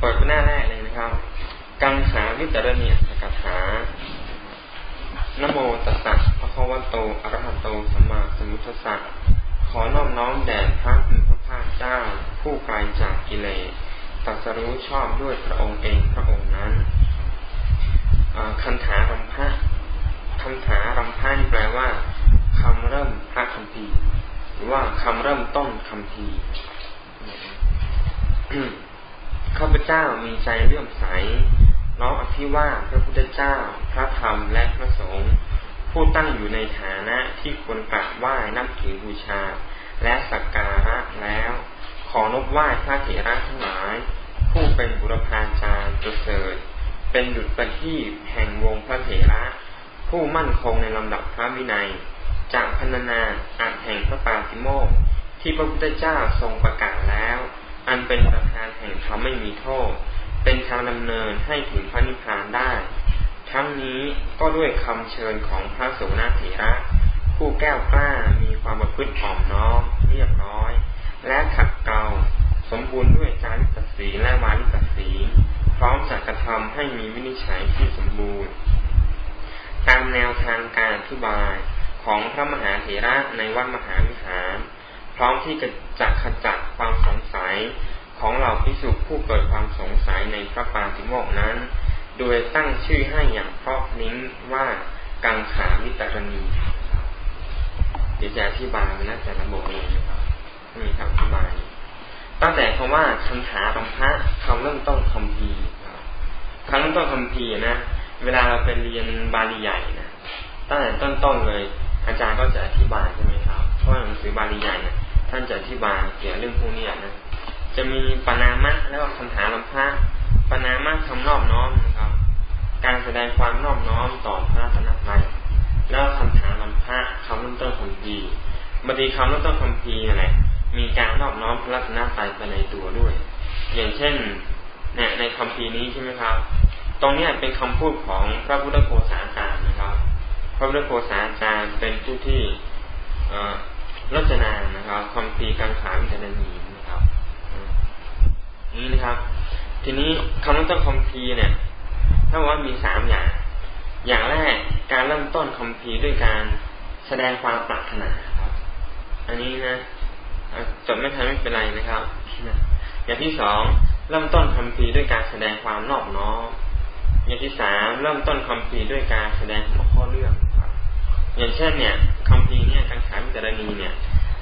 เปิดหน้าแรกเลยนะครับ กังขาวิจารณีสกถานโมตัสสะพระควโตอรหันโตสัมมาสัมพุทธัสสะขอน้อมน้อมแด่พระผู้พระภาคเจ้า ผู้ไกลจากกิเลสตัสรู้ชอบด้วยพระองค์เองพระองค์นั้นคันถารำพระคันถารำพระนี่แปลว่าคำเริ่มพระคำพีหรือว่าคำเริ่มต้นคำพี ข้าพเจ้ามีใจเลื่อมใส น้อมอภิวาพระพุทธเจ้า พระธรรมและพระสงฆ์ผู้ตั้งอยู่ในฐานะที่ควรกราบไหว้นับถือบูชา และสักการะแล้ว ขอนบไหว้พระเถระทั้งหลาย ผู้เป็นบุรพาจารย์ประเสริฐเป็นดุจประทีปแห่งวงพระเถระ ผู้มั่นคงในลำดับพระวินัย จากพรรณนาอาจแห่งพระปาติโมกที่พระพุทธเจ้าทรงประกาศแล้ว อันเป็นประธานแห่งธรรมไม่มีโทษ เป็นทางดำเนินให้ถึงพระนิพพานได้ ทั้งนี้ก็ด้วยคำเชิญของพระสุนาเถระผู้แก้วกล้ามีความประพฤติอ่อมน้อมเรียบร้อย และขัดเกลาสมบูรณ์ด้วยจาริกสีและวาริกสีพร้อมจักกระทำให้มีวินิจฉัยที่สมบูรณ์ ตามแนวทางการอธิบายของพระมหาเถระในวัดมหาวิหาร พร้อมที่จะจักขจัดความสงสัยของเหล่าพิสุผู้เกิดความสงสัยในพระปาติโมกนั้น โดยตั้งชื่อให้อย่างเพราะนิ้งว่ากังขาวิตรณีเดี๋ยวจะอธิบายนะแต่ระบบเองนะครับมีคำอธิบาย ตั้งแต่คำว่าคันถาตรงพระคำเริ่มต้นคำพีคำเริ่มต้นคำพีนะ เวลาเราไปเรียนบาลีใหญ่นะตั้งแต่ต้นๆเลย อาจารย์ก็จะอธิบายใช่ไหมครับ ราะหนังสือบาลีใหญ่นะท่านจะอธิบายเกี่ยวเรื่องพวกนี้นะจะมีปนามะแล้วก็คำถามลำพระปนามะคำนอบน้อมนะครับ การแสดงความนอบน้อมต่อพระตนตรัยแล้วคำถามลำพระคำเริ่มต้นคำพีบางทีคำเริ่มต้นคำพีนั่นแหละมีการนอบน้อมพระรัตนตรัยไปในตัวด้วย อย่างเช่นเนี่ยในคำพีนี้ใช่ไหมครับ ตรงนี้เป็นคำพูดของพระพุทธโฆษาจารย์นะครับ พระพุทธโฆษาจารย์เป็นผู้ที่ รจนานะครับคำพีการขาวิจารณีนะครับนี่นะครับ ทีนี้คำว่าต้นคำพีเนี่ยถ้าว่ามีสามอย่าง อย่างแรกการเริ่มต้นคำพีด้วยการแสดงความปรารถนาครับ อันนี้นะจดไม่ทันไม่เป็นไรนะครับ อย่างที่สองเริ่มต้นคำพีด้วยการแสดงความนอบน้อมอย่างที่สามเริ่มต้นคำพีด้วยการแสดงหัวข้อเรื่อง อย่างเช่นเนี่ยคำพีเนี่ยการขายมิจารณีเนี่ย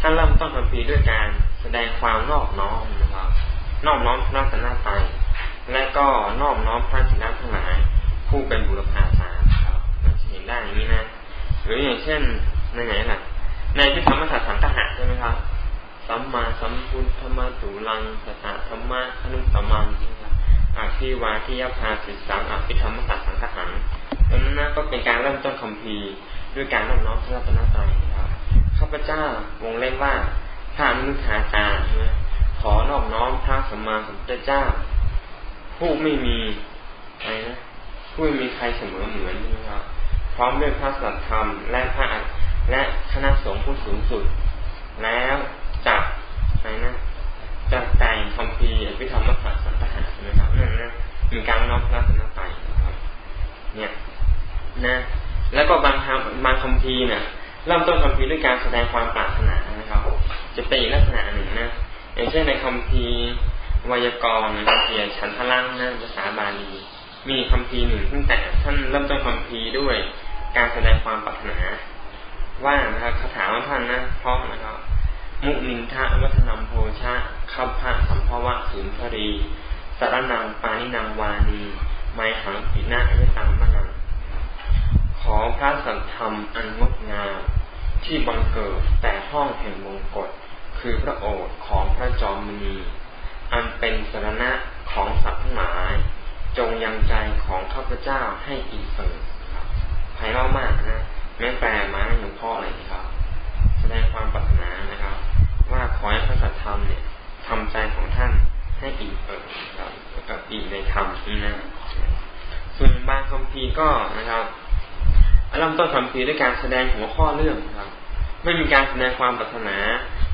ท่านเริ่มต้นคำพีด้วยการแสดงความนอบน้อมนะครับนอบน้อมพระสนาไตและก็นอบน้อมพระสินาทั้งหลายผู้เป็นบุรพาสารครับมันจะเห็นได้อย่างนี้นะ หรืออย่างเช่นในไหนล่ะ ในที่ธรรมศาสตร์สังฆะใช่ไหมครับสัมมาสัมพุทธมาตุลังสถาธรรมะขนุสมังอาภิวาทิยภาสิสังอภิธรรมศาสตร์สังฆะตรงนั้นก็เป็นการเริ่มต้นคำพี ด้วยการน้อมน้อมพระรัตนตรัยครับข้าพเจ้าวงเล่นว่าพระอนุชาจารย์ขอนอบน้อมพระสัมมาสัมพุทธเจ้า ผู้ไม่มีอะไรนะผู้ไม่มีใครเสมอเหมือนนะครับพร้อมด้วยพระสัตธรรมและพระและคณะสงฆ์ผู้สูงสุด แล้วจับอะไรนะจับแต่งคำพีพิธรรมมัสันตหาใช่ไหมครับนั่นนะมีการน้อมพระสันตไตนะครับเนี่ยนะ แล้วก็บางคำบางคำพีเนี่ยเริ่มต้นคำพีด้วยการแสดงความปรารถนานะครับ จะเป็นลักษณะหนึ่งนะอย่างเช่นในคำพีวยากรณ์ครับเกียฉันทลังนะภาษาบาลีมีคำพีหนึ่งตั้งแต่ท่านเริ่มต้นคำพีด้วยการแสดงความปรารถนาว่านะครับคาถาของท่านนะพราะนะครับมุนินทะวัฒนมโพชะคับพระสัมภวะสุนทรีสารนังปานินางวานีไมหังปินาอายตังมะนัง ขอพระสัทธรรมอันงดงามที่บังเกิดแต่ห้องแห่งมงกฎคือพระโอษฐ์ของพระจอมมณีอันเป็นสรณะของสัตว์ทั้งหลาย จงยังใจของข้าพเจ้าให้อิ่มอิครับภายเล่ามากนะแม้แปลมาหลวงพ่ออะไรครับ แสดงความปรารถนานะครับ ว่าขอให้พระสัทธรรมเนี่ยทำใจของท่านให้อิ่มเอิบครับกับอิ่มในธรรมนี่นะส่วนบางคำพีก็นะครับ เริ่มต้นคำพีด้วยการแสดงหัวข้อเรื่องครับ ไม่มีการแสดงความปรารถนา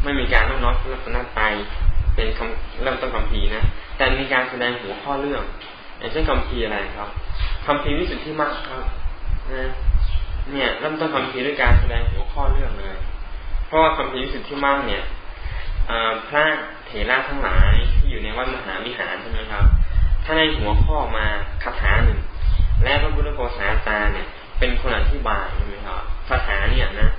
ไม่มีการน้อมน้อมพระรัตนตรัยเป็นคำเริ่มต้นคำพีนะ แต่มีการแสดงหัวข้อเรื่อง อย่างเช่นคำพีอะไรครับคำพีวิสุทธิมากครับนะเนี่ยเริ่มต้นคำพีด้วยการแสดงหัวข้อเรื่องเลย เพราะว่าคำพีวิสุทธิมากเนี่ยพระเถระทั้งหลายที่อยู่ในวัดมหาวิหารใช่ไหมครับ ถ้าในหัวข้อมาคาถาหนึ่งและพระพุทธโฆษาจารย์เนี่ย เป็นคนอธิบายใช่ไหมครับคาถาเนี่ยนะ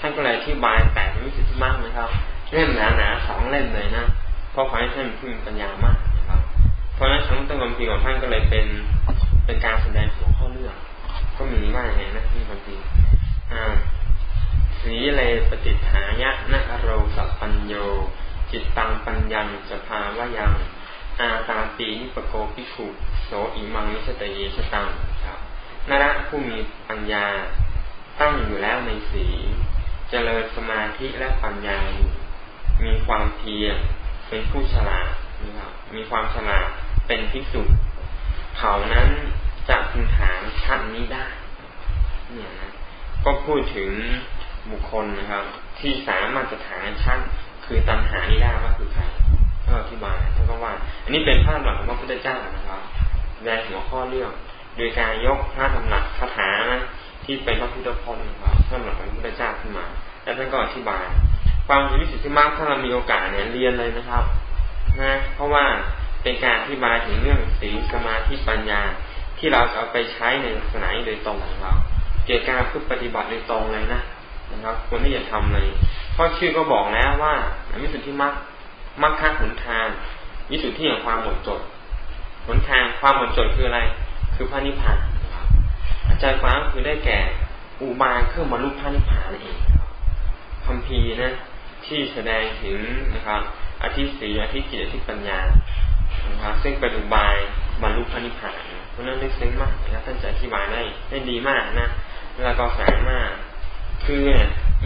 ท่านก็เลยอธิบายแต่เป็นวิสุทธิมากนะครับเล่มหนาหนาสองเล่มเลยนะเพราะขอให้ท่านพึ่งปัญญามากนะครับ เพราะฉะนั้นทั้งต้นคำพีของท่านก็เลยเป็นเป็นการแสดงหัวข้อเรื่อง ก็มีว่าอย่างไงนะที่คำพีอ่าสีเลปฏิฐายะนะโรสัพปัญโย จิตตังปัญญังจะพาวายัง อาตาปีนิปโกภิกขุโสอิมังนิชตเยชตัง นระผู้มีปัญญา ตั้งอยู่แล้วในสีเจริญสมาธิและปัญญามีความเพียรเป็นผู้ฉลาดนะครับมีความฉลาดเป็นภิกษุเขานั้นจะพึงถามชั้นนี้ได้ เนี่ยนะก็พูดถึงบุคคลนะครับ ที่สามารถจะถามชั้นคือตัณหานี้ได้ว่าคือใครท่านอธิบายท่านก็ว่า อันนี้เป็นภาพหลักของพระพุทธเจ้านะครับแสดงหัวข้อเรื่อง โดยการยกพระธรรมหลักคาถาที่เป็นพระพุทธพจน์นะครับท่านหลักของพระพุทธเจ้าขึ้นมา แล้วท่านก็อธิบายความวิสุทธิมากถ้าเรามีโอกาสเนี่ยเรียนเลยนะครับนะเพราะว่าเป็นการอธิบายถึงเรื่องสีสมาธิปัญญาที่เราจะเอาไปใช้ในศาสนาโดยตรงของเรา เกี่ยวกับการพึ่งปฏิบัติโดยตรงเลยนะนะครับควรที่จะทำเลย เพราะชื่อก็บอกแล้วว่าวิสุทธิมรรคมรรคหนทางวิสุทธิของความหมดจดหนทางความหมดจดคืออะไร คือพระนิพพานอาจารย์ฟ้าคือได้แก่อุบายเครื่องบรรลุพระนิพพานเองคำพีนะ ที่แสดงถึงนะครับอธิสีอธิจิตอธิปัญญานะครับซึ่งเป็นอุบายบรรลุพระนิพพานเพราะนั้นลึกซึ้งมากนะท่านจะอธิบายได้ได้ดีมากนะแล้วก็สามารถคือ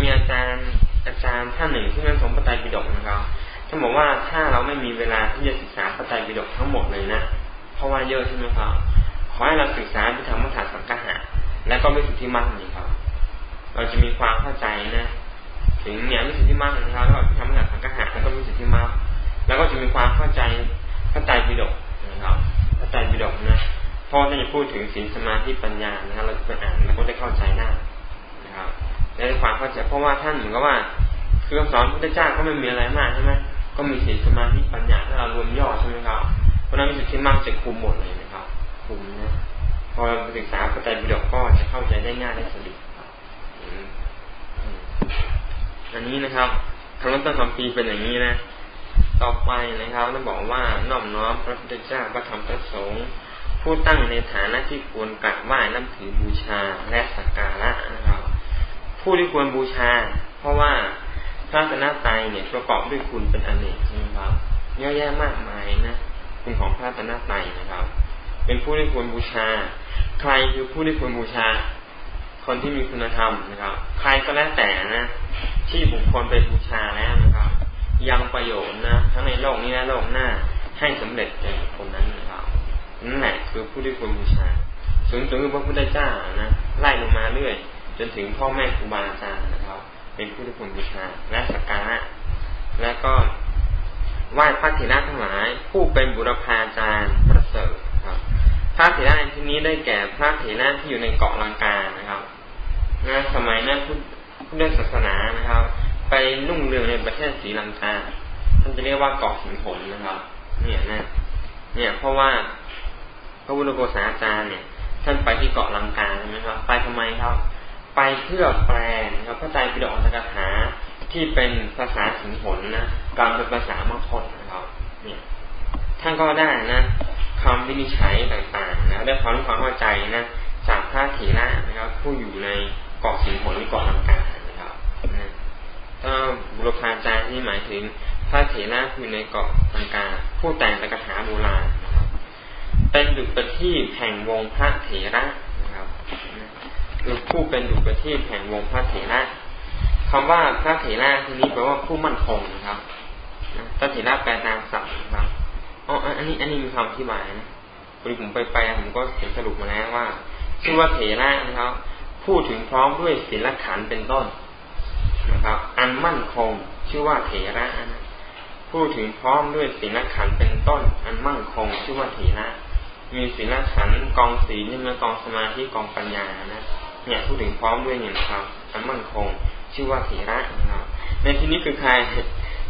มีอาจารย์อาจารย์ท่านหนึ่งที่นั่นสมปไตยปิฎกนะครับท่านบอกว่าถ้าเราไม่มีเวลาที่จะศึกษาปไตยปิฎกทั้งหมดเลยนะเพราะว่าเยอะใช่ไหมครับ อให้เราศึกษาพิธรรมถาสังกหะและก็ม่สุที่มั่นนี่ครับ เราจะมีความเข้าใจนะ ถึงเนี่ยมิสิทธิมากนะครับแล้วก็ทำหลักสังฆะแล้วก็มิสิทธิมากแล้วก็จะมีความเข้าใจเข้าใจบิดกนะครับเข้าใจบิดกนะพราะถ้าจะพูดถึงศีลสมาธิปัญญานะครับเราจะไปอ่านแล้วก็ได้เข้าใจได้นะครับได้ความเข้าใจเพราะว่าท่านเหมือนกับว่า คือคำสอนพระเจ้าก็ไม่มีอะไรมากใช่ไหมก็มีศีลสมาธิปัญญาถ้าเรารวมย่อใช่ไหมครับเพราะนั้นมิสิทธิมากจะคุมหมดเลยน คุมนะพอศึกษาเข้าใจบิดกก็จะเข้าใจได้ง่ายได้สะดวกอันนี้นะครับคำต้นคำปีเป็นอย่างนี้นะ ต่อไปนะครับต้องบอกว่าน้อมน้อมพระพุทธเจ้าพระธรรมพระสงฆ์ผู้ตั้งในฐานะที่ควรกราบไหว้น้ำถือบูชาและสักการะนะครับ ผู้ที่ควรบูชา เพราะว่าพระสนาไตเนี่ยประกอบด้วยคุณเป็นอเนกนะครับเยอะแยะมากมายนะคุณของพระสนาไตนะครับ เป็นผู้ที่ควรบูชา ใครคือผู้ที่ควรบูชา คนที่มีคุณธรรมนะครับ ใครก็แล้วแต่นะ ที่บุคคลไปบูชาแล้วนะครับ ยังประโยชน์นะทั้งในโลกนี้และโลกหน้าให้สำเร็จแก่คนนั้นนะครับนั่นแหละคือผู้ที่ควรบูชาสูงสุดคือพระพุทธเจ้านะไล่ลงมาเรื่อย จนถึงพ่อแม่ครูบาอาจารย์นะครับ เป็นผู้ที่ควรบูชาและสักการะและก็ไหว้พระเถระทั้งหลาย ผู้เป็นบุรพาจารย์ประเสริฐ พระเถระในที่นี้ได้แก่พระเถระที่อยู่ในเกาะลังกานะครับนะสมัยนั้นพุทธศาสนานะครับ ไปนุ่งเรืองในประเทศศรีลังกาท่านจะเรียกว่าเกาะสิงหนนะครับ เนี่ยนะ เนี่ย เพราะว่าพระพุทธโฆษาจารย์เนี่ย ท่านไปที่เกาะลังกาใช่ไหมครับ ไปทำไมครับ ไปเพื่อแปลนะครับพระไตรปิฎกอัตถกถาที่เป็นภาษาสิงหนนะการเป็นภาษามคตนะครับ เนี่ย ท่านก็ได้นะ คำวินิจฉัยต่างๆนะได้ความรู้ความเข้าใจนะจากพระเถระนะครับ ผู้อยู่ในเกาะสิงห์หรือเกาะลังกานะครับนะถ้าบุรพาจารย์ที่หมายถึงพระเถระผู้ในเกาะลังกา ผู้แต่งตะกถาโบราณนะครับ เป็นดุจประทีปแห่งวงพระเถระนะครับคือผู้เป็นดุจประทีปแห่งวงพระเถระคำว่าพระเถระทีนี้แปลว่าผู้มั่นคงนะครับพระเถระแปลตามศัพท์นะครับ อ๋ออันนี้ อันนี้มีคำอธิบายนะพอดีผมไปไปผมก็เขียนสรุปมาแล้วว่าชื่อว่าเถระนะครับ พูดถึงพร้อมด้วยศีลขันเป็นต้นนะครับ อันมั่นคงชื่อว่าเถระนะพูดถึงพร้อมด้วยศีลขันเป็นต้น อันมั่งคงชื่อว่าเถีนะมีศีลขันกองศีลนี่มันกองสมาธิกองปัญญานะเนี่ยพูดถึงพร้อมด้วยเนี่ยครับอันมั่นคงชื่อว่าเถระนะครับในที่นี้คือใคร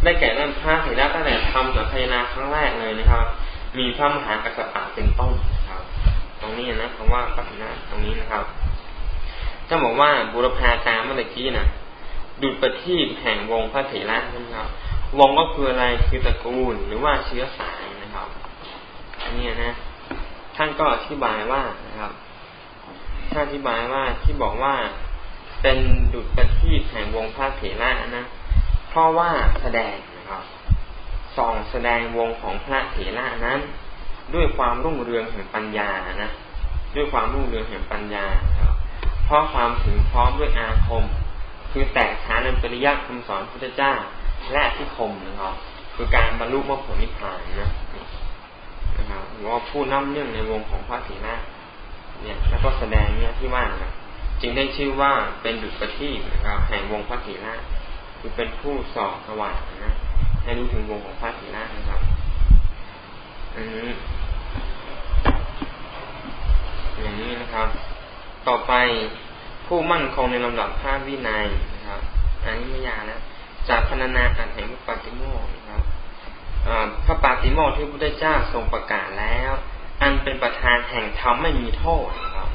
ได้แก่ด้านพระเถระตั้งแต่ทำสังขยนาครั้งแรกเลยนะครับ มีพระมหากัสปะเป็นต้นนะครับ ตรงนี้นะคำว่าพระเถระตรงนี้นะครับจะบอกว่าบุรพาจารเมื่อกี้นะดุจประทีปแห่งวงพระเถระนะครับ วงก็คืออะไรคือตระกูลหรือว่าเชื้อสายนะครับอันนี้นะท่านก็อธิบายว่านะครับท่านอธิบายว่าที่บอกว่าเป็นดุจประทีปแห่งวงพระเถระนะ เพราะว่าแสดงนะครับส่องแสดงวงของพระเถระนั้น ด้วยความรุ่งเรืองแห่งปัญญานะด้วยความรุ่งเรืองแห่งปัญญาครับเพราะความถึงพร้อมด้วยอาคม คือแตกฐานในปริยัติคำสอนพุทธเจ้าและที่คมนะครับคือการบรรลุมรรคผลนิพพานนะนะครับหรือว่าผู้นำเรื่องในวงของพระเถระเนี่ยแล้วก็แสดงเนี่ยที่ว่านะจึงได้ชื่อว่าเป็นดุจประทีปนะครับแห่งวงพระเถระ คือเป็นผู้สอบสว่างนะให้รู้ถึงวงของพระถีระนะครับ อันนี้อย่างนี้นะครับ ต่อไปผู้มั่นคงในลำดับภาพวินัยนะครับ อันนี้ไม่ยากนะจากพนานาอันแห่งพระปาติโมกนะครับพระปาติโมกที่พระพุทธเจ้าทรงประกาศแล้ว อันเป็นประธานแห่งธรรมไม่มีโทษนะครับ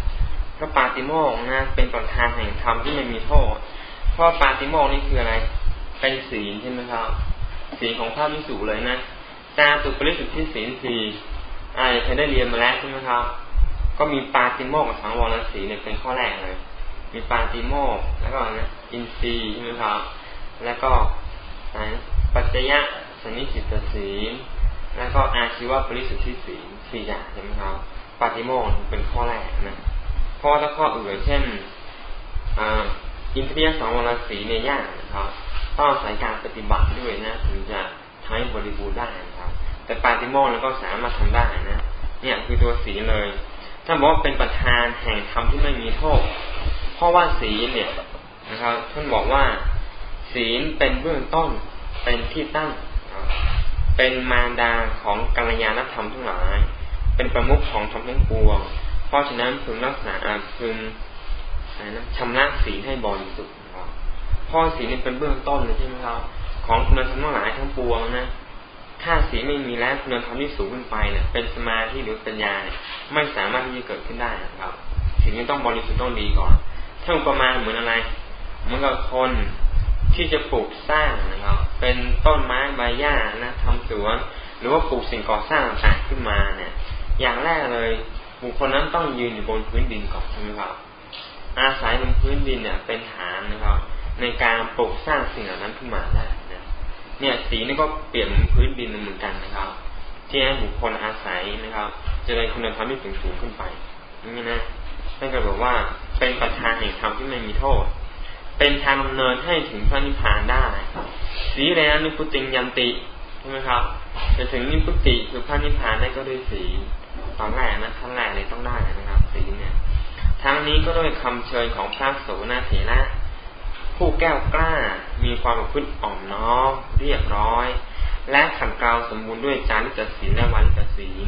พระปาติโมกนะเป็นประธานแห่งธรรมที่ไม่มีโทษ เพราะปาติโมกนี่คืออะไร เป็นศีลใช่ไหมครับ ศีลของพระมิสุเลยนะจาตุปริสุทธิศีลสี่อ่าเคยได้เรียนมาแล้วใช่ไหมครับ ก็มีปาติโมกกับสังวรศีลเนี่ยเป็นข้อแรกเลย มีปาติโมกแล้วก็นะอินทรีย์ใช่ไหมครับ แล้วก็ปัจจยะสนิสิตศีลแล้วก็อาชีวปริสุทธิศีลสี่อย่างใช่ไหมครับ ปาติโมกเป็นข้อแรกนะเพราะถ้าข้ออื่นเช่นอิ อินทรียสองวรศีเนี่ยยากนะครับต้องอาศัยการปฏิบัติด้วยนะถึงจะใช้บริบูรณ์ได้นะครับ แต่ปาติโมกแล้วก็สามารถทำได้นะเนี่ยคือตัวสีเลย ถ้าบอกว่าเป็นประธานแห่งธรรมที่ไม่มีโทษ เพราะว่าสีเนี่ยนะครับท่านบอกว่าศีลเป็นเบื้องต้นเป็นที่ตั้ง เป็นมารดาของกัลยาณธรรมทั้งหลาย เป็นประมุขของธรรมทั้งปวง เพราะฉะนั้นพึงรักษาพึง ชำระศีลให้บริสุทธิ์ข้อสีนี่เป็นเบื้องต้นเลยใช่ไหมครับ ของคุณธรรมทั้งหลายทั้งปวงนะ ถ้าสีไม่มีแล้วคุณธรรมที่สูงขึ้นไปเนี่ยเป็นสมาธิหรือปัญญาเนี่ยไม่สามารถที่จะเกิดขึ้นได้นะครับสิ่งนี้ต้องบริสุทธิ์ต้องดีก่อนถ้าอุปมาเหมือนอะไรเหมือนกับคนที่จะปลูกสร้างนะครับ เป็นต้นไม้ใบหญ้านะทำสวน หรือว่าปลูกสิ่งก่อสร้างต่างขึ้นมาเนี่ย อย่างแรกเลยบุคคลนั้นต้องยืนอยู่บนพื้นดินก่อนใช่ไหมครับ อาศัยบนพื้นดินเนี่ยเป็นฐานนะครับ ในการปลูกสร้างสิ่งเหล่านั้นขึ้นมาได้นะเนี่ยสีนี่ก็เปลี่ยนพื้นดินเหมือนกันนะครับ ที่ให้บุคคลอาศัยนะครับจะได้คุณธรรมที่สูงสูงขึ้นไปนี่นะท่านก็บอกว่าเป็นประธานแห่งธรรมที่ไม่มีโทษ เป็นทางดำเนินให้ถึงพระนิพพานได้สีแล้นิพุติยันติใช่ไหมครับจะถึงนิพุติคือพระนิพพานได้ก็ด้วยสีตอนแรกนะขั้นแรกเลยต้องได้นะครับ สีเนี่ย ทั้งนี้ก็ด้วยคำเชิญของพระโสนาเถระผู้แก้วกล้ามีความประพฤติอ่อนน้อมเรียบร้อย และขันเกลาสมบูรณ์ด้วยจาริกศีลและวาริกศีล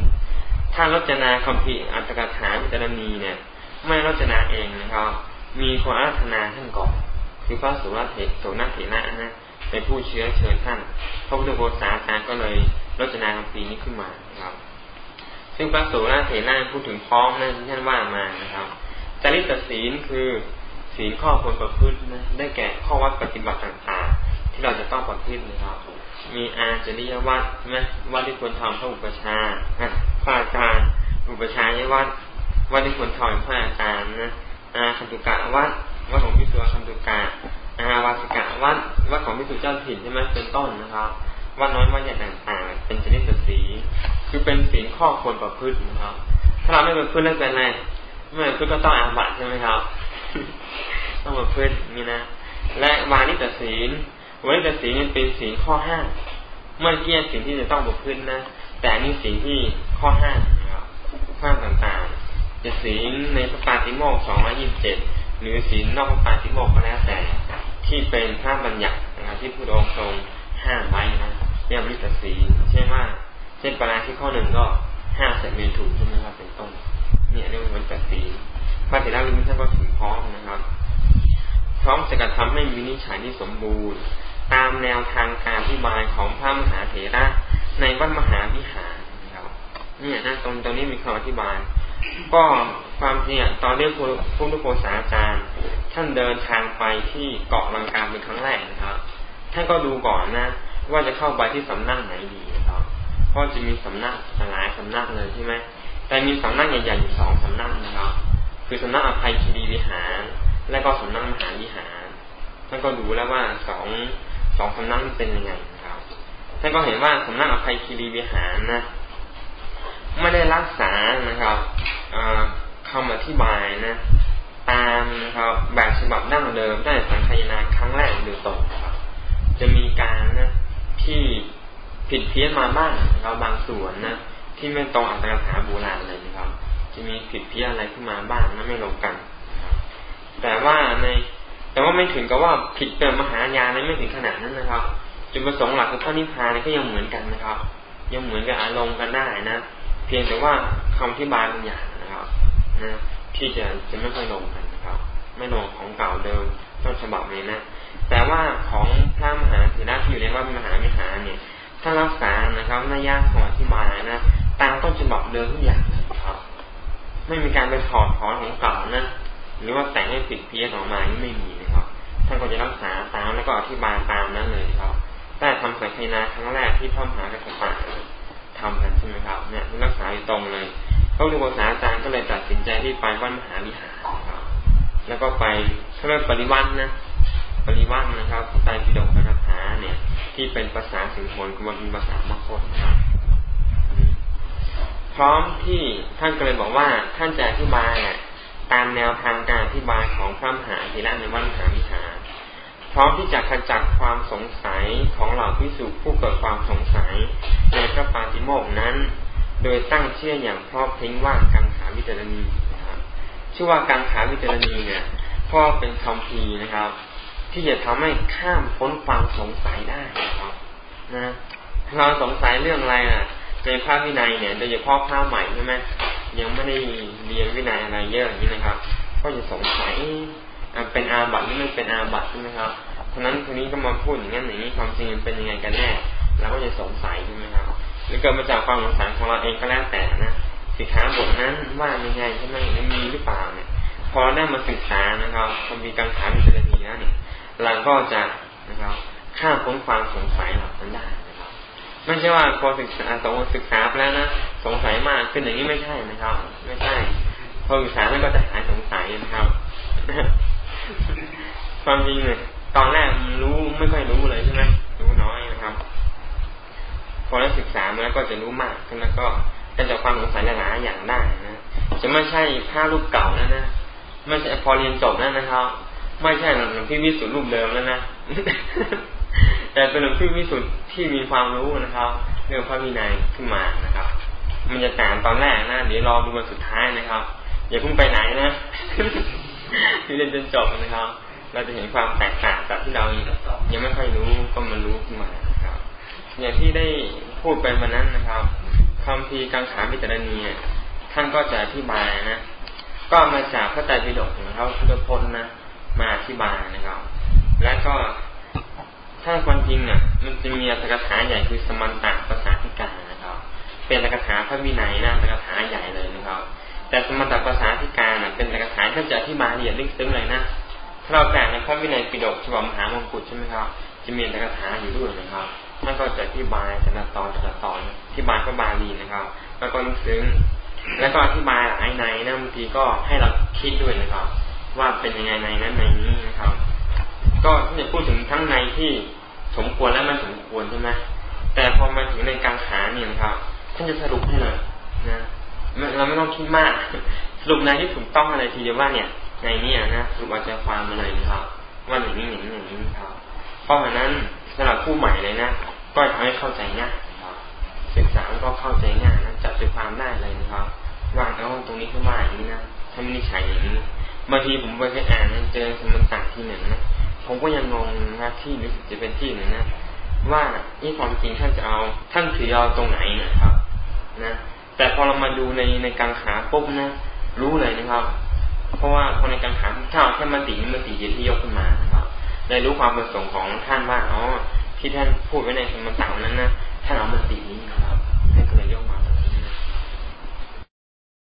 ถ้ารจนาคำพีอัตถกถาวิจารณีเนี่ย ไม่รจนาเองนะครับ มีคนอาธนาท่านก่อนคือพระสุรเถโสนเถระนะเป็นผู้เชื้อเชิญท่านพระพุทธโฆษาจารย์ก็เลยรจนาคำพีนี้ขึ้นมาครับ ซึ่งพระสุรเถระพูดถึงพร้อมนะที่ท่านว่ามานะครับ จาริกศีลคือศีลข้อควรประพฤตินะได้แก่ข้อวัดปฏิบัติต่างๆ ที่เราจะต้องประพฤตินะครับ มีอาจริยวัดนะวัดที่ควรทำพระอุปชาพระอาจารย์อุปชายวัดวัดที่ควรทำพระอาจารย์นะอาคันตุกะวัดวัดของพิสุคันตุกะอาวาสิกะวัดวัดของพิสุเจ้าถิ่นใช่ไหมเป็นต้นนะครับวัดน้อยวัดใหญ่ต่างๆ เป็นชนิดสี คือเป็นศีลข้อควรประพฤตินะครับ ถ้าเราไม่ประพฤติแล้วเป็นไงไม่ ประพฤติก็ต้องอาบัติใช่ไหมครับ ต้องมาพึ่งนี่นะ และวานิตศีลวานิตศีลเป็นศีลข้อห้าเมื่อกี้สิ่งที่จะต้องบกพึ่งนะ แต่นี่สิ่งที่ข้อห้านะครับข้อต่างๆ จะศีลในพระปาติโมกสองร้อยี่สิบเจ็ดหรือศีลนอกพระปาติโมกก็แล้วแต่ ที่เป็นพระบัญญัตินะครับที่ผู้องค์ทรงห้ามไว้นะเรียบริตสีเช่นว่า เช่นปราที่ข้อหนึ่งก็ห้าเสร็จเมถุนใช่ไหมครับเป็นต้น เนี่ยเรียกว่าบริตสีพระเถระวินิจฉัยก็ถึงพร้อมนะครับ พร้อมจะกระทำให้วินิจฉัยที่สมบูรณ์ ตามแนวทางการอธิบายของพระมหาเถระในวัดมหาวิหารนะครับ เนี่ยนะตรงตรงนี้มีคำอธิบาย ก็ความจริงตอนเรียกผู้ทุกโกษาจารย์ท่านเดินทางไปที่เกาะลังกาเป็นครั้งแรกนะครับ ท่านก็ดูก่อนนะ ว่าจะเข้าไปที่สำนักไหนดีนะครับเพราะจะมีสำนักหลายสำนักเลยใช่ไหม แต่มีสำนักใหญ่ๆอยู่สองสำนักนะครับ คือสำนักอภัยคีรีวิหาร และก็สำนักมหาวิหารท่านก็ดูแล้วว่าสองสองสำนักเป็นยังไงครับท่านก็เห็นว่าสำนักอภัยคีรีวิหารนะไม่ได้รักษานะครับคำอธิบายนะ ตามนะครับแบบฉบับดั้งเดิมได้สังคายนาครั้งแรกโดยตรงครับ จะมีการนะที่ผิดเพี้ยนมาบ้างเราบางส่วนนะ ที่ไม่ตรงอัตถกถาโบราณเลยนะครับ จะมีผิดเพี้ยอะไรขึ้นมาบ้างนะไม่ลงกัน แต่ว่าใน แต่ว่าไม่ถึงกับว่าผิดเป็นมหายานะไม่ถึงขนาดนั้นนะครับจุดประสงค์หลักคือพระนิพพานก็ยังเหมือนกันนะครับ ยังเหมือนกับอารมณ์กันได้นะเพียงแต่ว่าคำที่บายบางอย่างนะครับนะที่จะจะไม่ค่อยลงกันนะครับ ไม่ลงของเก่าเดิมต้นฉบับนี้นะแต่ว่าของพระมหาเถระที่อยู่ในว่ามหาวิหารเนี่ยถ้ารักษานะครับนัยยะของอธิบายนะ ตามต้นฉบับเดิมทุกอย่างนะครับ ไม่มีการไปถอดถอนของเก่านะหรือว่าแต่งให้ผิดเพี้ยนออกมานี่ไม่มีนะครับท่านก็จะรักษาตามแล้วก็อธิบายตามนั้นเลยครับแต่ทำสังคนาครั้งแรกที่พ่อมหากษัตริย์ทำกันใช่ไหมครับเนี่ยรักษาอยู่ตรงเลยเขาดูภาษาอาจารย์ก็เลยตัดสินใจที่ไปวัดมหาวิหารครับแล้วก็ไปเขาเรียกปริวัตินะปริวัตินะครับไตรปิฎกคาถาเนี่ย ที่เป็นภาษาสิงห์มนก็มันเป็นภาษามคตครับ ร้อมที่ท่านก็เลยบอกว่าท่านจะอธิบายตามแนวทางการอธิบายของพระมหาธีระในวัดมหาวิหารพร้อมที่จะขจัดความสงสัยของเหล่าพิสุผู้เกิดความสงสัยในพระปาติโมกนั้น โดยตั้งเชื่ออย่างพรอบทิ้งว่ากังขาวิจารณีนะครับชื่อว่ากังขาวิจารณีเนี่ยพ่อเป็นคำพีนะครับ ที่จะทำให้ข้ามพ้นความสงสัยได้นะครับนะเราสงสัยเรื่องอะไรอะ ในภาพวินัยเนี่ยโดยเฉพาะภาพใหม่ใช่ไหมยังไม่ได้เรียนวินัยอะไรเยอะอย่างนี้นะครับ ก็จะสงสัยเป็นอาบัติหรือไม่เป็นอาบัติใช่ไหมครับฉะนั้นคนนี้ก็มาพูดอย่างนั้นอย่างนี้ความจริงเป็นยังไงกันแน่เราก็จะสงสัยใช่ไหมครับหรือเกิดมาจากความสงสัยของเราเองก็แล้วแต่นะสิขาบทนั้นว่ายังไงใช่ไหมมีหรือเปล่าเนี่ย พอเราได้มาศึกษานะครับพอมีการถามมีจรณีแล้วเนี่ยเราก็จะนะครับข้ามพ้นความสงสัยเหล่านั้นได้ ไม่ใช่ว่าพอศึกษาสงศึกษาไปแล้วนะสงสัยมากขึ้นอย่างนี้ไม่ใช่นะครับ ไม่ใช่พอศึกษาแล้วก็จะหายสงสัยนะครับ ความจริงเนี่ยตอนแรกรู้ไม่ค่อยรู้เลยใช่ไหมรู้น้อยนะครับ พอได้ศึกษามาแล้วก็จะรู้มากขึ้นแล้วก็จะจับความสงสัยหลายอย่างได้นะจะไม่ใช่ผ้ารูปเก่าแล้วนะไม่ใช่พอเรียนจบแล้วนะครับ ไม่ใช่หลวงพี่วิสุทธิรูปเดิมแล้วนะ แต่เป็นหลวงพี่วิสุทธิ์ที่มีความรู้นะครับ เรื่องพระวินัยขึ้นมานะครับ มันจะต่างตอนแรกนะเดี๋ยวรอดูวันสุดท้ายนะครับอย่าเพิ่งไปไหนนะที่เรียนจนจบนะครับ เราจะเห็นความแตกต่างจากที่เรายังไม่ค่อยรู้ก็มารู้ขึ้นมานะครับ อย่างที่ได้พูดไปวันนั้นนะครับคำพีกังขาวิจารณีท่านก็จะอธิบายนะก็มาจากพระไตรปิฎกนะครับพุทธพจน์นะมาอธิบายนะครับ และก็ ถ้าความจริงอะมันจะมีอัตถกถาใหญ่คือสมันตภาษาธิกานะครับ เป็นอัตถกถาพระวินัยนะอัตถกถาใหญ่เลยนะครับ แต่สมันตภาษาธิกาเป็นอัตถกถาที่จะอธิบายละเอียดลึกซึ้งเลยนะถ้าเราแก่ในพระวินัยปิฎกฉบับมหามงกุฎใช่ไหมครับ จะมีอัตถกถาอยู่ด้วยนะครับท่านก็จะอธิบายแต่ละตอนแต่ละตอนอธิบายพระบาลีนะครับ แล้วก็ลึกซึ้งแล้วก็อธิบายไอ้ในนะบางทีก็ให้เราคิดด้วยนะครับ ว่าเป็นยังไงในนั้นในนี้นะครับ ก็ที่จะพูดถึงทั้งในที่สมควรและไม่สมควรใช่ไหมแต่พอมาถึงในกลางขาเนี่ยนะครับท่านจะสรุปให้เลยนะเราไม่ต้องคิดมากสรุปในที่ถูกต้องอะไรทีเดียวว่าเนี่ย ในนี้นะสรุปอาจจะความมาเลยนะครับ ว่าอย่างนี้อย่างนี้อย่างนี้ครับเพราะฉะนั้นสำหรับผู้ใหม่เลยนะก็ทำให้เข้าใจง่ายนะครับศึกษาก็เข้าใจง่ายนะจับใจความได้เลยนะครับว่าแล้วตรงนี้เขาว่าอย่างนี้นะถ้าไม่ได้ใช้อย่างนี้บางทีผมไปอ่านเจอสมันต่างที่หนึ่งนะ ผมก็ยังงงนะที่รู้สึกจะเป็นที่หนึ่งนะว่านี่ความจริงท่านจะเอาท่านถือเอาตรงไหนนะครับ นะ แต่พอเรามาดูในในกังขาปุ๊บนะรู้เลยนะครับ เพราะว่าพอในกังขาถ้าเอาแค่มตินี้มติเดียวที่ยกขึ้นมานะครับได้รู้ความประสงค์ของท่านว่าอ๋อที่ท่านพูดไว้ในคำต่างนั้นนะท่านเอามตินี้นะครับ